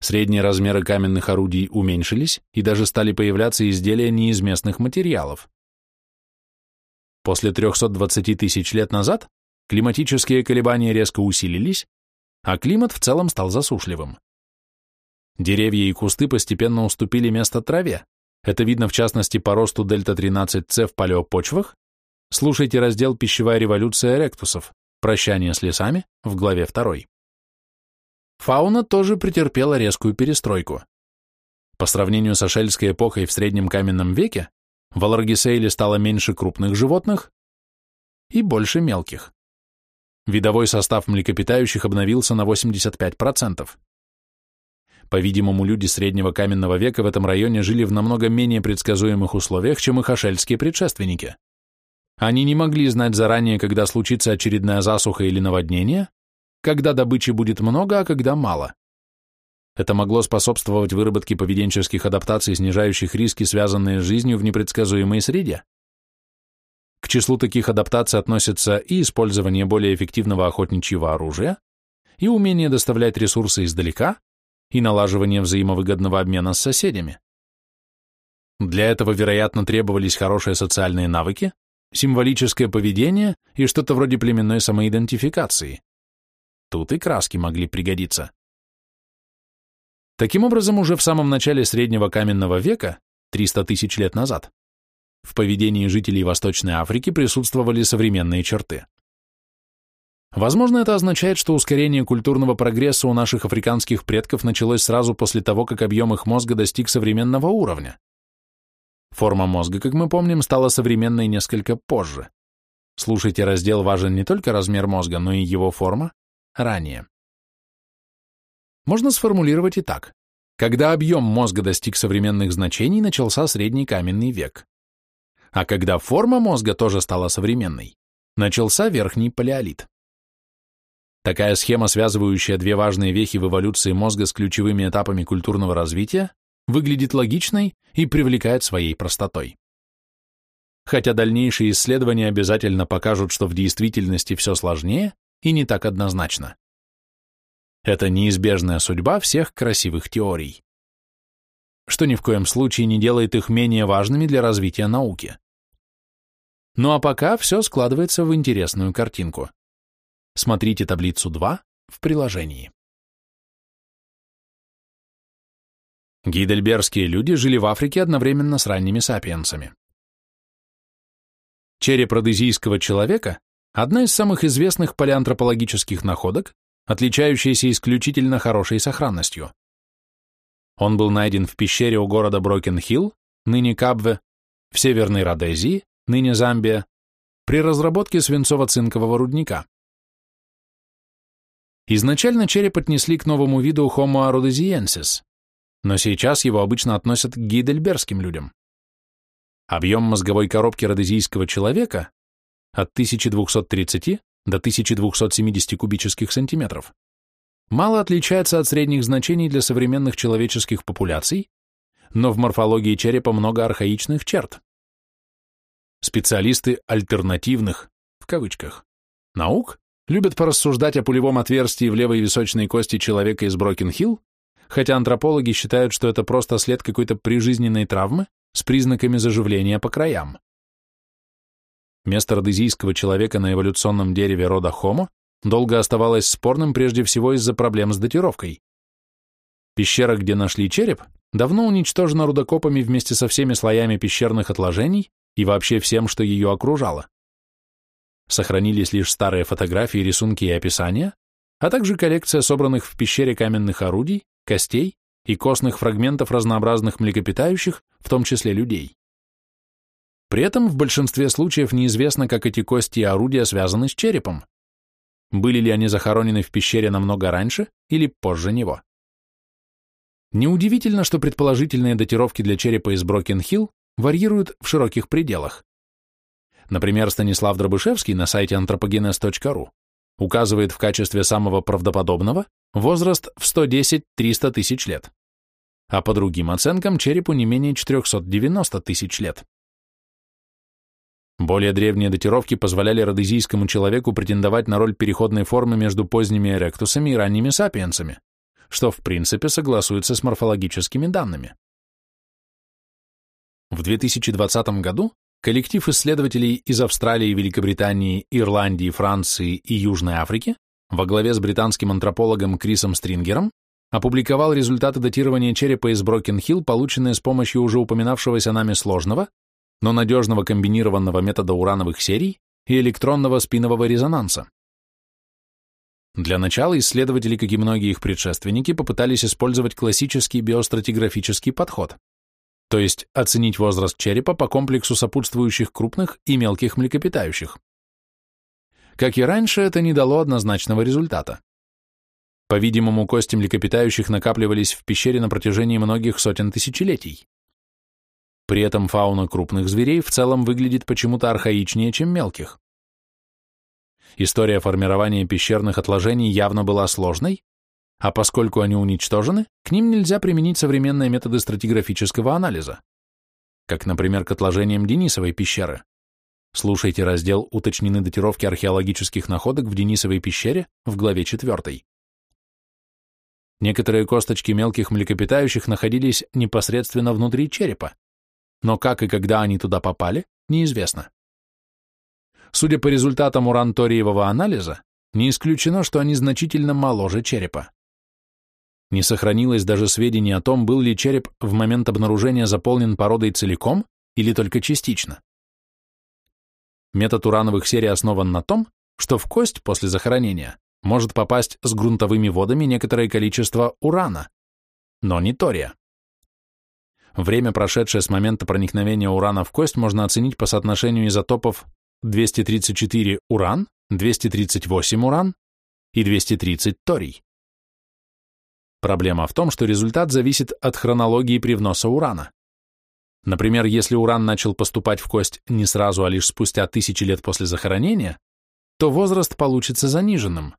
[SPEAKER 1] Средние размеры каменных орудий уменьшились, и даже стали появляться изделия не из местных материалов. После 320 тысяч лет назад климатические колебания резко усилились, а климат в целом стал засушливым. Деревья и кусты постепенно уступили место траве. Это видно в частности по росту дельта-13С в палеопочвах. Слушайте раздел «Пищевая революция ректусов. Прощание с лесами» в главе 2. Фауна тоже претерпела резкую перестройку. По сравнению с Ашельской эпохой в Среднем каменном веке, в Аларгисейле стало меньше крупных животных и больше мелких. Видовой состав млекопитающих обновился на 85%. По-видимому, люди среднего каменного века в этом районе жили в намного менее предсказуемых условиях, чем их ашельские предшественники. Они не могли знать заранее, когда случится очередная засуха или наводнение, когда добычи будет много, а когда мало. Это могло способствовать выработке поведенческих адаптаций, снижающих риски, связанные с жизнью в непредсказуемой среде. К числу таких адаптаций относятся и использование более эффективного охотничьего оружия, и умение доставлять ресурсы издалека, и налаживание взаимовыгодного обмена с соседями. Для этого, вероятно, требовались хорошие социальные навыки, символическое поведение и что-то вроде племенной самоидентификации. Тут и краски могли пригодиться. Таким образом, уже в самом начале среднего каменного века, 300 тысяч лет назад, в поведении жителей Восточной Африки присутствовали современные черты. Возможно, это означает, что ускорение культурного прогресса у наших африканских предков началось сразу после того, как объем их мозга достиг современного уровня. Форма мозга, как мы помним, стала современной несколько позже. Слушайте, раздел важен не только размер мозга, но и его форма ранее можно сформулировать и так. Когда объем мозга достиг современных значений, начался средний каменный век. А когда форма мозга тоже стала современной, начался верхний палеолит. Такая схема, связывающая две важные вехи в эволюции мозга с ключевыми этапами культурного развития, выглядит логичной и привлекает своей простотой. Хотя дальнейшие исследования обязательно покажут, что в действительности все сложнее и не так однозначно. Это неизбежная судьба всех красивых теорий. Что ни в коем случае не делает их менее важными для развития науки. Ну а пока все складывается в интересную картинку. Смотрите таблицу 2 в приложении. Гейдельбергские люди жили в Африке одновременно с ранними сапиенсами. Череп родезийского человека – одна из самых известных палеоантропологических находок, отличающаяся исключительно хорошей сохранностью. Он был найден в пещере у города Брокен-Хилл, ныне Кабве, в Северной Родезии, ныне Замбия, при разработке свинцово-цинкового рудника. Изначально череп отнесли к новому виду Homo rhodesiensis, но сейчас его обычно относят к гейдельбергским людям. Объем мозговой коробки родезийского человека от 1230 до 1270 кубических сантиметров мало отличается от средних значений для современных человеческих популяций, но в морфологии черепа много архаичных черт. Специалисты альтернативных, в кавычках, наук любят порассуждать о пулевом отверстии в левой височной кости человека из Брокен-Хилл хотя антропологи считают, что это просто след какой-то прижизненной травмы с признаками заживления по краям. Место родезийского человека на эволюционном дереве рода Homo долго оставалось спорным прежде всего из-за проблем с датировкой. Пещера, где нашли череп, давно уничтожена рудокопами вместе со всеми слоями пещерных отложений и вообще всем, что ее окружало. Сохранились лишь старые фотографии, рисунки и описания, а также коллекция собранных в пещере каменных орудий, костей и костных фрагментов разнообразных млекопитающих, в том числе людей. При этом в большинстве случаев неизвестно, как эти кости и орудия связаны с черепом. Были ли они захоронены в пещере намного раньше или позже него? Неудивительно, что предположительные датировки для черепа из Брокен-Хилл варьируют в широких пределах. Например, Станислав Дробышевский на сайте antropogenez.ru указывает в качестве самого правдоподобного возраст в 110-300 тысяч лет, а по другим оценкам черепу не менее 490 тысяч лет. Более древние датировки позволяли родезийскому человеку претендовать на роль переходной формы между поздними эректусами и ранними сапиенсами, что в принципе согласуется с морфологическими данными. В 2020 году коллектив исследователей из Австралии, Великобритании, Ирландии, Франции и Южной Африки во главе с британским антропологом Крисом Стрингером опубликовал результаты датирования черепа из Брокен-Хилл, полученные с помощью уже упоминавшегося нами сложного, но надежного комбинированного метода урановых серий и электронного спинового резонанса. Для начала исследователи, как и многие их предшественники, попытались использовать классический биостратиграфический подход, то есть оценить возраст черепа по комплексу сопутствующих крупных и мелких млекопитающих. Как и раньше, это не дало однозначного результата. По-видимому, кости млекопитающих накапливались в пещере на протяжении многих сотен тысячелетий. При этом фауна крупных зверей в целом выглядит почему-то архаичнее, чем мелких. История формирования пещерных отложений явно была сложной, а поскольку они уничтожены, к ним нельзя применить современные методы стратиграфического анализа, как, например, к отложениям Денисовой пещеры. Слушайте раздел «Уточнены датировки археологических находок в Денисовой пещере» в главе 4. Некоторые косточки мелких млекопитающих находились непосредственно внутри черепа, но как и когда они туда попали, неизвестно. Судя по результатам уранториевого анализа, не исключено, что они значительно моложе черепа. Не сохранилось даже сведений о том, был ли череп в момент обнаружения заполнен породой целиком или только частично. Метод урановых серий основан на том, что в кость после захоронения может попасть с грунтовыми водами некоторое количество урана, но не тория. Время, прошедшее с момента проникновения урана в кость, можно оценить по соотношению изотопов 234 уран, 238 уран и 230 торий. Проблема в том, что результат зависит от хронологии привноса урана. Например, если уран начал поступать в кость не сразу, а лишь спустя тысячи лет после захоронения, то возраст получится заниженным.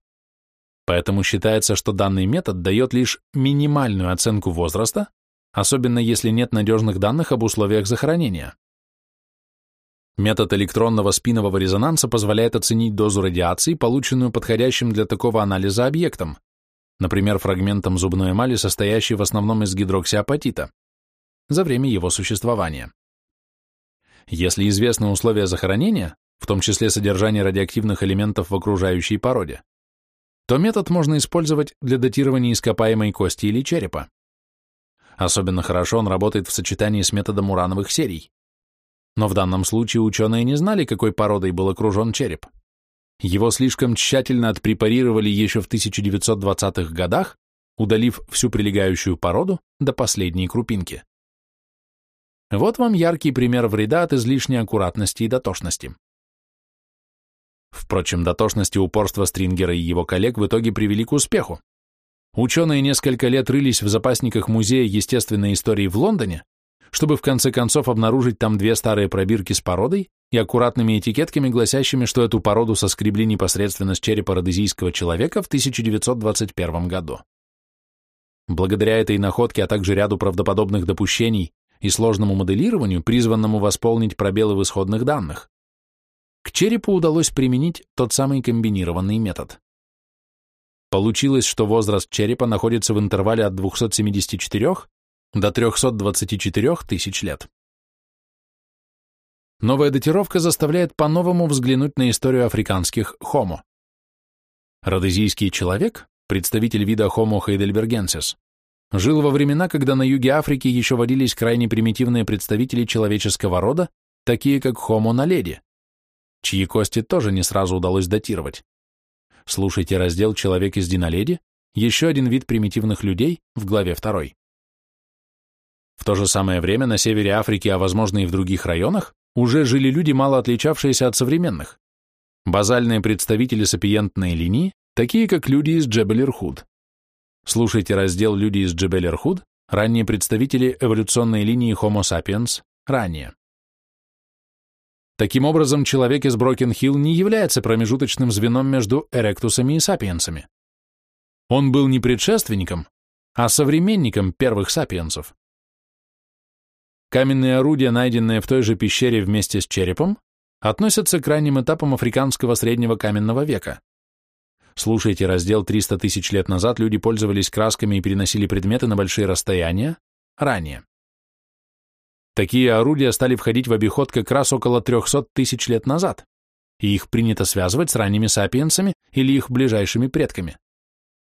[SPEAKER 1] Поэтому считается, что данный метод дает лишь минимальную оценку возраста, особенно если нет надежных данных об условиях захоронения. Метод электронного спинового резонанса позволяет оценить дозу радиации, полученную подходящим для такого анализа объектом, например, фрагментом зубной эмали, состоящей в основном из гидроксиапатита за время его существования. Если известны условия захоронения, в том числе содержание радиоактивных элементов в окружающей породе, то метод можно использовать для датирования ископаемой кости или черепа. Особенно хорошо он работает в сочетании с методом урановых серий. Но в данном случае ученые не знали, какой породой был окружен череп. Его слишком тщательно отпрепарировали еще в 1920-х годах, удалив всю прилегающую породу до последней крупинки. Вот вам яркий пример вреда от излишней аккуратности и дотошности. Впрочем, дотошность и упорство Стрингера и его коллег в итоге привели к успеху. Ученые несколько лет рылись в запасниках Музея естественной истории в Лондоне, чтобы в конце концов обнаружить там две старые пробирки с породой и аккуратными этикетками, гласящими, что эту породу соскребли непосредственно с черепа родезийского человека в 1921 году. Благодаря этой находке, а также ряду правдоподобных допущений и сложному моделированию, призванному восполнить пробелы в исходных данных, к черепу удалось применить тот самый комбинированный метод. Получилось, что возраст черепа находится в интервале от 274 до 324 тысяч лет. Новая датировка заставляет по-новому взглянуть на историю африканских хомо. Родезийский человек, представитель вида Homo heidelbergensis, жил во времена, когда на юге Африки еще водились крайне примитивные представители человеческого рода, такие как Homo naledi, чьи кости тоже не сразу удалось датировать. Слушайте раздел «Человек из Диноледи», еще один вид примитивных людей в главе 2. В то же самое время на севере Африки, а возможно и в других районах, уже жили люди, мало отличавшиеся от современных. Базальные представители сапиентной линии, такие как люди из Джебель-Ирхуд. Слушайте раздел «Люди из Джебель-Ирхуд», ранние представители эволюционной линии Homo sapiens, ранее. Таким образом, человек из Брокен-Хилл не является промежуточным звеном между эректусами и сапиенсами. Он был не предшественником, а современником первых сапиенсов. Каменные орудия, найденные в той же пещере вместе с черепом, относятся к ранним этапам африканского среднего каменного века. Слушайте раздел «300 тысяч лет назад люди пользовались красками и переносили предметы на большие расстояния» ранее. Такие орудия стали входить в обиход как раз около 300 тысяч лет назад, и их принято связывать с ранними сапиенсами или их ближайшими предками.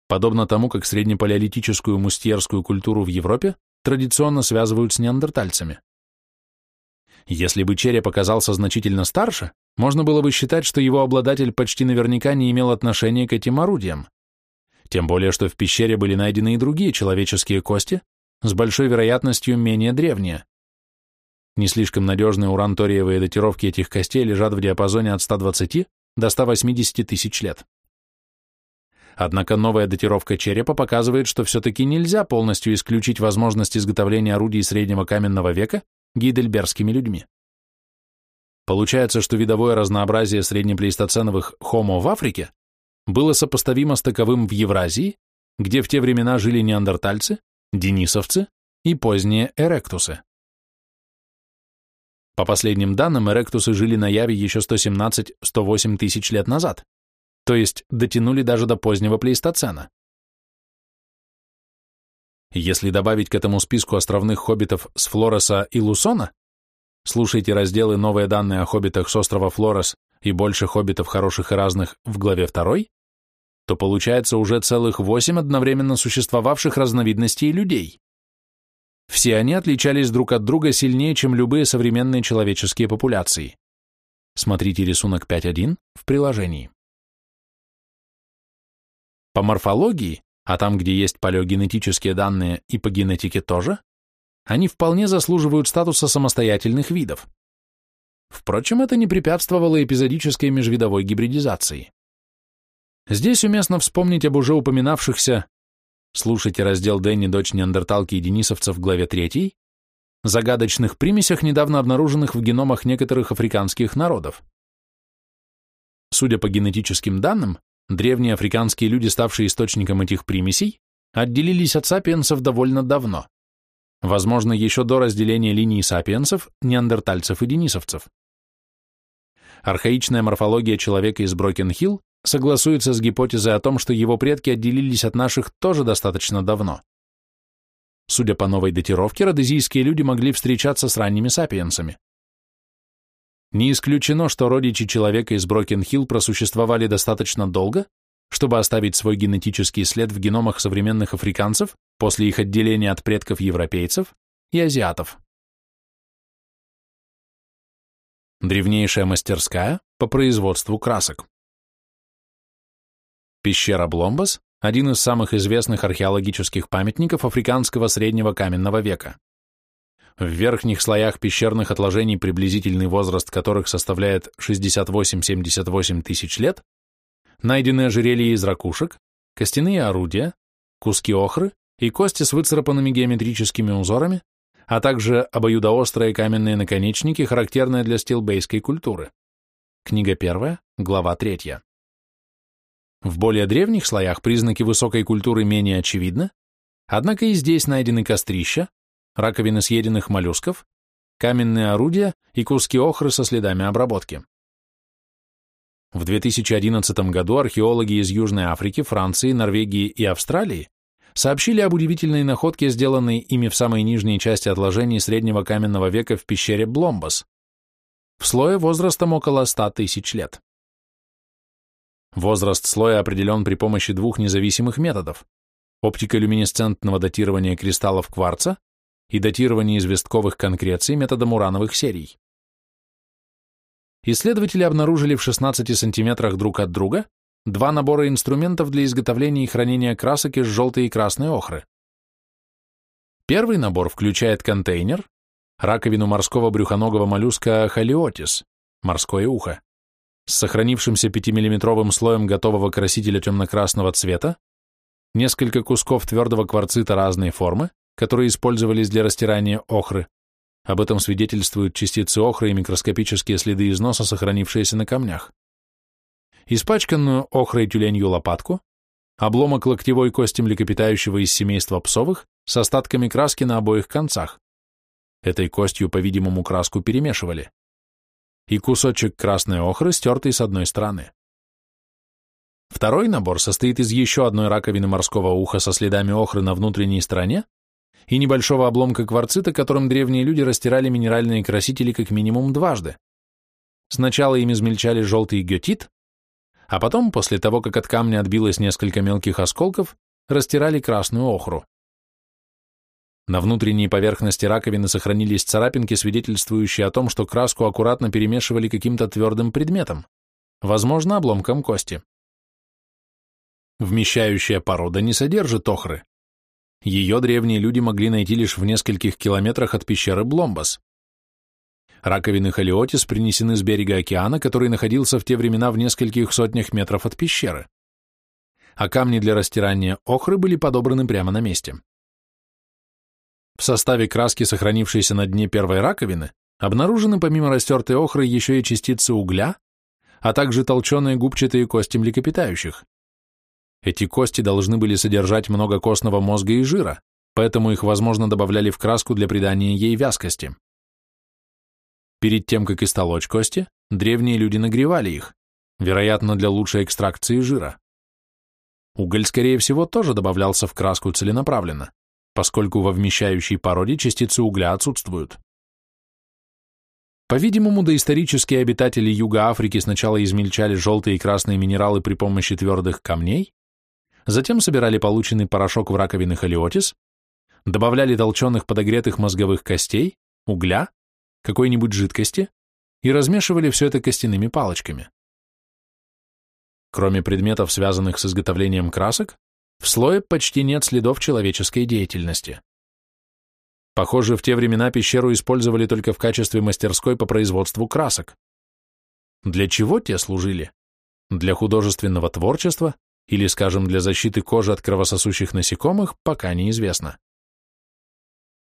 [SPEAKER 1] Подобно тому, как среднепалеолитическую мустьерскую культуру в Европе традиционно связывают с неандертальцами. Если бы череп оказался значительно старше, можно было бы считать, что его обладатель почти наверняка не имел отношения к этим орудиям. Тем более, что в пещере были найдены и другие человеческие кости, с большой вероятностью менее древние. Не слишком надежные уранториевые датировки этих костей лежат в диапазоне от 120 до 180 тысяч лет. Однако новая датировка черепа показывает, что все-таки нельзя полностью исключить возможность изготовления орудий среднего каменного века гейдельбергскими людьми. Получается, что видовое разнообразие среднеплейстоценовых хомо в Африке было сопоставимо с таковым в Евразии, где в те времена жили неандертальцы, денисовцы и поздние эректусы. По последним данным, эректусы жили на Яве еще 117-108 тысяч лет назад, то есть дотянули даже до позднего плейстоцена. Если добавить к этому списку островных хоббитов с Флореса и Лусона, слушайте разделы «Новые данные о хоббитах с острова Флорес» и «Больше хоббитов хороших и разных» в главе 2, то получается уже целых восемь одновременно существовавших разновидностей людей. Все они отличались друг от друга сильнее, чем любые современные человеческие популяции. Смотрите рисунок 5.1 в приложении. По морфологии, а там, где есть палеогенетические данные и по генетике тоже, они вполне заслуживают статуса самостоятельных видов. Впрочем, это не препятствовало эпизодической межвидовой гибридизации. Здесь уместно вспомнить об уже упоминавшихся, слушайте раздел Дэнни «Дочь неандерталки и денисовцев» в главе 3, загадочных примесях, недавно обнаруженных в геномах некоторых африканских народов. Судя по генетическим данным, Древние африканские люди, ставшие источником этих примесей, отделились от сапиенсов довольно давно. Возможно, еще до разделения линии сапиенсов, неандертальцев и денисовцев. Архаичная морфология человека из Брокен-Хилл согласуется с гипотезой о том, что его предки отделились от наших тоже достаточно давно. Судя по новой датировке, родезийские люди могли встречаться с ранними сапиенсами. Не исключено, что родичи человека из Брокен-Хилл просуществовали достаточно долго чтобы оставить свой генетический след в геномах современных африканцев после их отделения от предков европейцев и азиатов. Древнейшая мастерская по производству красок. Пещера Бломбос – один из самых известных археологических памятников африканского среднего каменного века. В верхних слоях пещерных отложений, приблизительный возраст которых составляет 68-78 тысяч лет, найдены ожерелья из ракушек, костяные орудия, куски охры и кости с выцарапанными геометрическими узорами, а также обоюдоострые каменные наконечники, характерные для стилбейской культуры. Книга первая, глава третья. В более древних слоях признаки высокой культуры менее очевидны, однако и здесь найдены кострища, раковины съеденных моллюсков, каменные орудия и куски охры со следами обработки. В 2011 году археологи из Южной Африки, Франции, Норвегии и Австралии сообщили об удивительной находке, сделанной ими в самой нижней части отложений среднего каменного века в пещере Бломбас, в слое возрастом около 100 тысяч лет. Возраст слоя определен при помощи двух независимых методов – оптиколюминесцентного датирования кристаллов кварца и датирования известковых конкреций методом урановых серий. Исследователи обнаружили в 16 сантиметрах друг от друга два набора инструментов для изготовления и хранения красок из желтой и красной охры. Первый набор включает контейнер, раковину морского брюхоногого моллюска халиотис, морское ухо, с сохранившимся 5-миллиметровым слоем готового красителя темно-красного цвета, несколько кусков твердого кварцита разной формы, которые использовались для растирания охры. Об этом свидетельствуют частицы охры и микроскопические следы износа, сохранившиеся на камнях. Испачканную охрой тюленью лопатку, обломок локтевой кости млекопитающего из семейства псовых с остатками краски на обоих концах. Этой костью, по-видимому, краску перемешивали. И кусочек красной охры, стертый с одной стороны. Второй набор состоит из еще одной раковины морского уха со следами охры на внутренней стороне и небольшого обломка кварцита, которым древние люди растирали минеральные красители как минимум дважды. Сначала им измельчали желтый гетит, а потом, после того, как от камня отбилось несколько мелких осколков, растирали красную охру. На внутренней поверхности раковины сохранились царапинки, свидетельствующие о том, что краску аккуратно перемешивали каким-то твердым предметом, возможно, обломком кости. Вмещающая порода не содержит охры, ее древние люди могли найти лишь в нескольких километрах от пещеры Бломбас. Раковины Халиотис принесены с берега океана, который находился в те времена в нескольких сотнях метров от пещеры. А камни для растирания охры были подобраны прямо на месте. В составе краски, сохранившейся на дне первой раковины, обнаружены помимо растертой охры еще и частицы угля, а также толченые губчатые кости млекопитающих. Эти кости должны были содержать много костного мозга и жира, поэтому их, возможно, добавляли в краску для придания ей вязкости. Перед тем, как истолочь кости, древние люди нагревали их, вероятно, для лучшей экстракции жира. Уголь, скорее всего, тоже добавлялся в краску целенаправленно, поскольку во вмещающей породе частицы угля отсутствуют. По-видимому, доисторические обитатели Юга Африки сначала измельчали желтые и красные минералы при помощи твердых камней, Затем собирали полученный порошок в раковины холиотис, добавляли толченых подогретых мозговых костей, угля, какой-нибудь жидкости и размешивали все это костяными палочками. Кроме предметов, связанных с изготовлением красок, в слое почти нет следов человеческой деятельности. Похоже, в те времена пещеру использовали только в качестве мастерской по производству красок. Для чего те служили? Для художественного творчества или, скажем, для защиты кожи от кровососущих насекомых, пока неизвестно.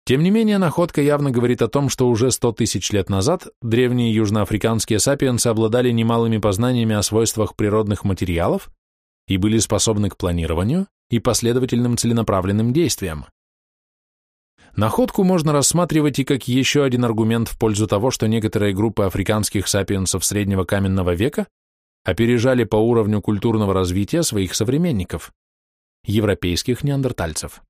[SPEAKER 1] Тем не менее, находка явно говорит о том, что уже 100 тысяч лет назад древние южноафриканские сапиенсы обладали немалыми познаниями о свойствах природных материалов и были способны к планированию и последовательным целенаправленным действиям. Находку можно рассматривать и как еще один аргумент в пользу того, что некоторые группы африканских сапиенсов среднего каменного века опережали по уровню культурного развития своих современников, европейских неандертальцев.